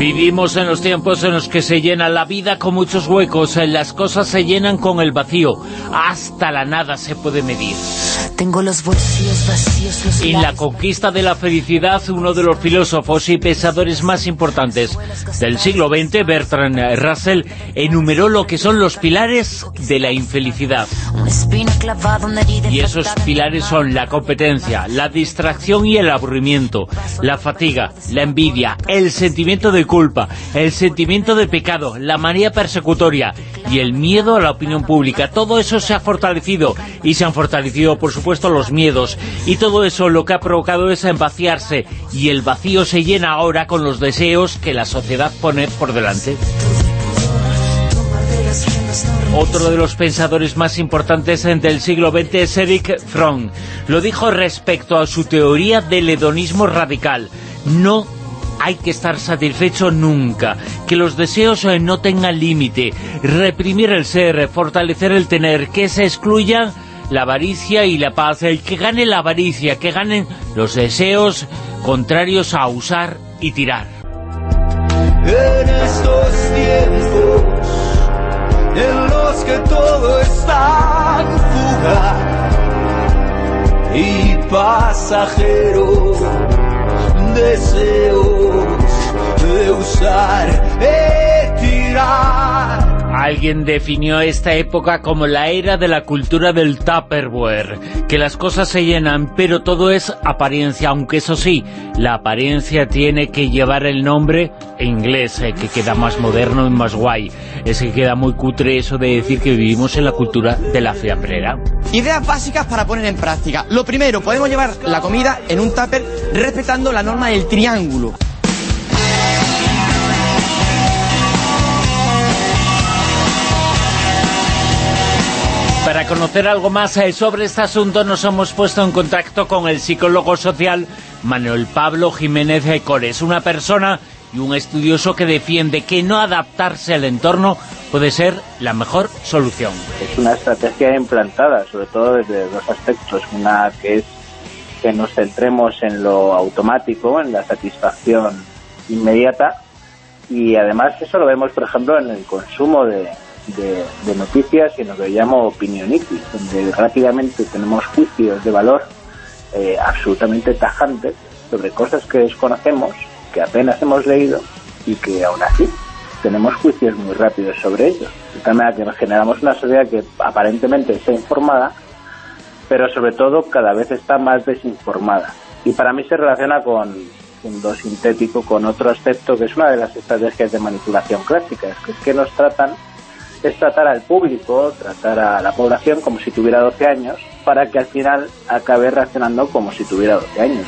Vivimos en los tiempos en los que se llena la vida con muchos huecos, las cosas se llenan con el vacío, hasta la nada se puede medir. Tengo los bolsillos vacíos, los En la conquista de la felicidad, uno de los filósofos y pensadores más importantes del siglo XX, Bertrand Russell, enumeró lo que son los pilares de la infelicidad. Y esos pilares son la competencia, la distracción y el aburrimiento, la fatiga, la envidia, el sentimiento de culpa, el sentimiento de pecado, la manía persecutoria y el miedo a la opinión pública. Todo eso se ha fortalecido y se han fortalecido, por supuesto, los miedos. Y todo eso lo que ha provocado es vaciarse y el vacío se llena ahora con los deseos que la sociedad pone por delante. Otro de los pensadores más importantes del siglo XX es Eric Fromm. Lo dijo respecto a su teoría del hedonismo radical. No hay que estar satisfecho nunca, que los deseos eh, no tengan límite, reprimir el ser, fortalecer el tener, que se excluyan la avaricia y la paz, el que gane la avaricia, que ganen los deseos contrarios a usar y tirar. En estos tiempos en los que todo está fugaz y pasajero, deseos de usar. Alguien definió esta época como la era de la cultura del Tupperware, que las cosas se llenan, pero todo es apariencia, aunque eso sí, la apariencia tiene que llevar el nombre inglés, eh, que queda más moderno y más guay. Es que queda muy cutre eso de decir que vivimos en la cultura de la fiambrera. Ideas básicas para poner en práctica. Lo primero, podemos llevar la comida en un tupper respetando la norma del triángulo. Para conocer algo más eh, sobre este asunto nos hemos puesto en contacto con el psicólogo social Manuel Pablo Jiménez de Cores, una persona y un estudioso que defiende que no adaptarse al entorno puede ser la mejor solución. es una estrategia implantada, sobre todo desde dos aspectos. Una que es que nos centremos en lo automático, en la satisfacción inmediata, y además eso lo vemos, por ejemplo, en el consumo de, de- de noticias y en lo que llamo opinionitis, donde rápidamente tenemos juicios de valor eh, absolutamente tajantes sobre cosas que desconocemos, que apenas hemos leído y que aún así tenemos juicios muy rápidos sobre ellos. De tal manera que generamos una sociedad que aparentemente está informada, pero sobre todo cada vez está más desinformada. Y para mí se relaciona con, siendo sintético, con otro aspecto que es una de las estrategias de manipulación clásicas, que es que nos tratan, es tratar al público, tratar a la población como si tuviera 12 años, para que al final acabe reaccionando como si tuviera 12 años.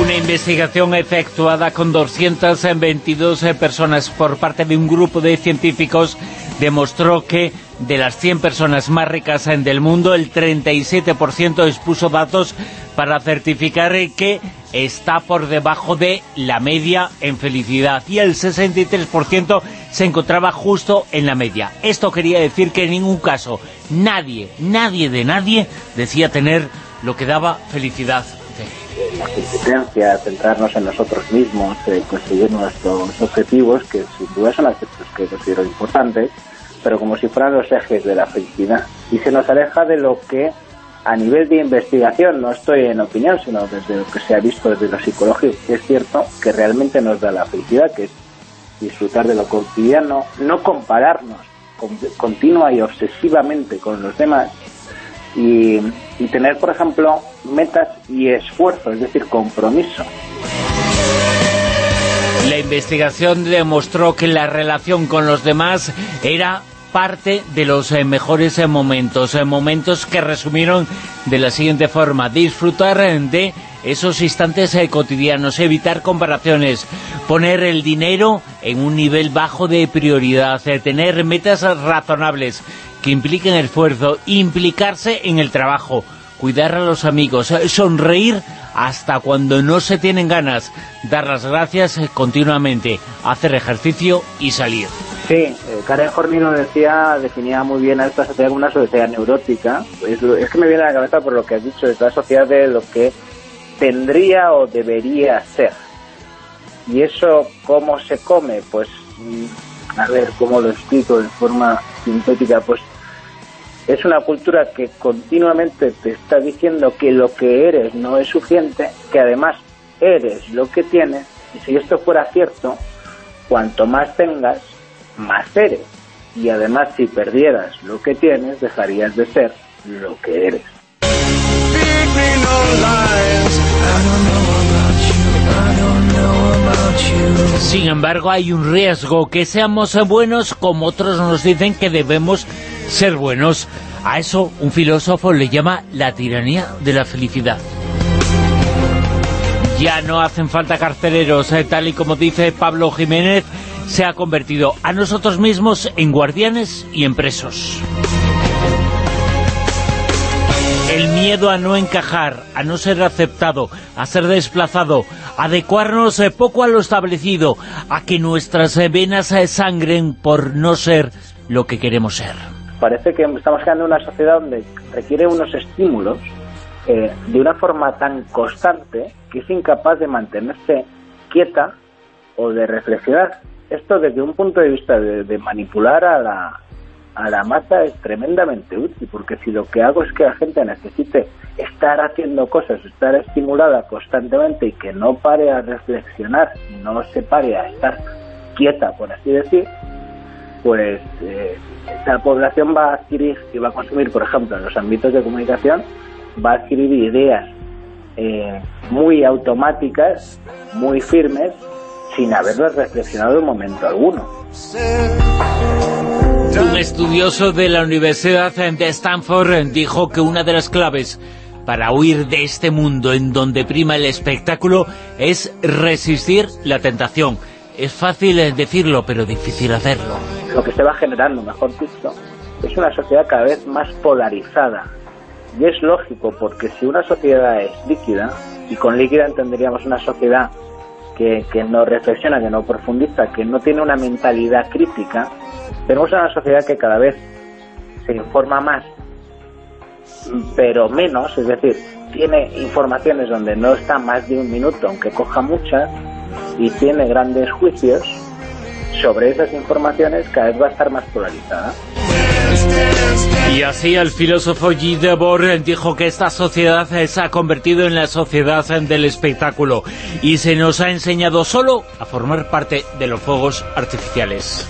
Una investigación efectuada con 222 eh, personas por parte de un grupo de científicos demostró que de las 100 personas más ricas del mundo, el 37% expuso datos para certificar que está por debajo de la media en felicidad y el 63% se encontraba justo en la media. Esto quería decir que en ningún caso nadie, nadie de nadie decía tener lo que daba felicidad. La competencia, centrarnos en nosotros mismos, eh, conseguir nuestros objetivos, que sin duda son aspectos que considero importantes, pero como si fueran los ejes de la felicidad. Y se nos aleja de lo que a nivel de investigación, no estoy en opinión, sino desde lo que se ha visto desde lo psicológico, que es cierto que realmente nos da la felicidad, que es disfrutar de lo cotidiano, no compararnos con- continua y obsesivamente con los demás, y, tener, por ejemplo, metas y esfuerzo, es decir, compromiso. La investigación demostró que la relación con los demás era parte de los eh, mejores eh, momentos, eh, momentos que resumieron de la siguiente forma, disfrutar de esos instantes cotidianos, evitar comparaciones, poner el dinero en un nivel bajo de prioridad, tener metas razonables que impliquen esfuerzo, implicarse en el trabajo, cuidar a los amigos, eh, sonreír hasta cuando no se tienen ganas, dar las gracias continuamente, hacer ejercicio y salir. Sí, eh, Karen Horney decía, definía muy bien a esta sociedad como una sociedad neurótica. Es, que me viene a la cabeza por lo que has dicho, de la sociedad de lo que tendría o debería ser. Y eso, ¿cómo se come? Pues, mm, a ver, ¿cómo lo explico de forma sintética? Pues es una cultura que continuamente te está diciendo que lo que eres no es suficiente, que además eres lo que tienes, y si esto fuera cierto, cuanto más tengas, más eres. Y además si perdieras lo que tienes, dejarías de ser lo que eres. Sin embargo, hay un riesgo, que seamos buenos como otros nos dicen que debemos ser buenos. A eso un filósofo le llama la tiranía de la felicidad. Ya no hacen falta carceleros, eh, tal y como dice Pablo Jiménez, se ha convertido a nosotros mismos en guardianes y en presos. El miedo a no encajar, a no ser aceptado, a ser desplazado, adecuarnos eh, poco a lo establecido, a que nuestras eh, venas sangren por no ser lo que queremos ser. Parece que estamos creando una sociedad donde requiere unos estímulos de una forma tan constante que es incapaz de mantenerse quieta o de reflexionar. Esto desde un punto de vista de, manipular a la, a la masa es tremendamente útil, porque si lo que hago es que la gente necesite estar haciendo cosas, estar estimulada constantemente y que no pare a reflexionar, no se pare a estar quieta, por así decir, pues eh, población va a adquirir y va a consumir, por ejemplo, en los ámbitos de comunicación, va a adquirir ideas eh, muy automáticas, muy firmes, sin haberlo reflexionado en momento alguno. Un estudioso de la Universidad de Stanford dijo que una de las claves para huir de este mundo en donde prima el espectáculo es resistir la tentación. Es fácil decirlo, pero difícil hacerlo. Lo que se va generando, mejor dicho, es una sociedad cada vez más polarizada. Y es lógico, porque si una sociedad es líquida, y con líquida entenderíamos una sociedad que, no reflexiona, que no profundiza, que no tiene una mentalidad crítica, tenemos una sociedad que cada vez se informa más, pero menos, es decir, tiene informaciones donde no está más de un minuto, aunque coja muchas, y tiene grandes juicios sobre esas informaciones, cada vez va a estar más polarizada. Y así el filósofo Guy Debord dijo que esta sociedad se ha convertido en la sociedad del espectáculo y se nos ha enseñado solo a formar parte de los fuegos artificiales.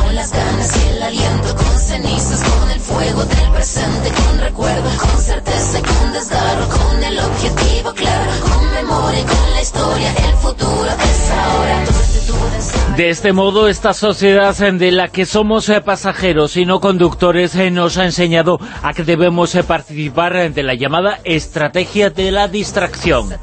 con las ganas y el aliento, con cenizas, con el fuego del presente, con recuerdo, con certeza y con desgarro, con el objetivo claro, con memoria y con la historia, el futuro es ahora. De este modo, esta sociedad de la que somos eh, pasajeros y no conductores eh, nos ha enseñado a que debemos eh, participar de la llamada estrategia de la distracción.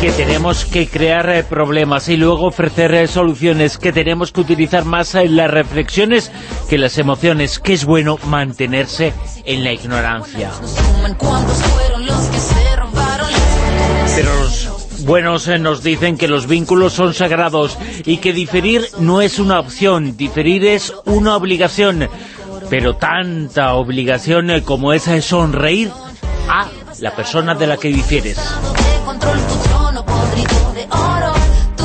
Que tenemos que crear problemas y luego ofrecer soluciones, que tenemos que utilizar más las reflexiones que las emociones, que es bueno mantenerse en la ignorancia. Pero buenos eh, nos dicen que los vínculos son sagrados y que diferir no es una opción, diferir es una obligación. Pero tanta obligación eh, como esa es sonreír a la persona de la que difieres.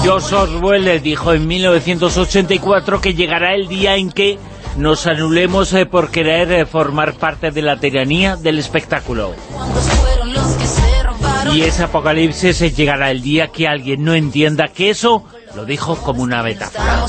George Orwell dijo en 1984 que llegará el día en que nos anulemos eh, por querer formar parte de la tiranía del espectáculo. Y ese apocalipsis llegará el día que alguien no entienda que eso lo dijo como una metáfora.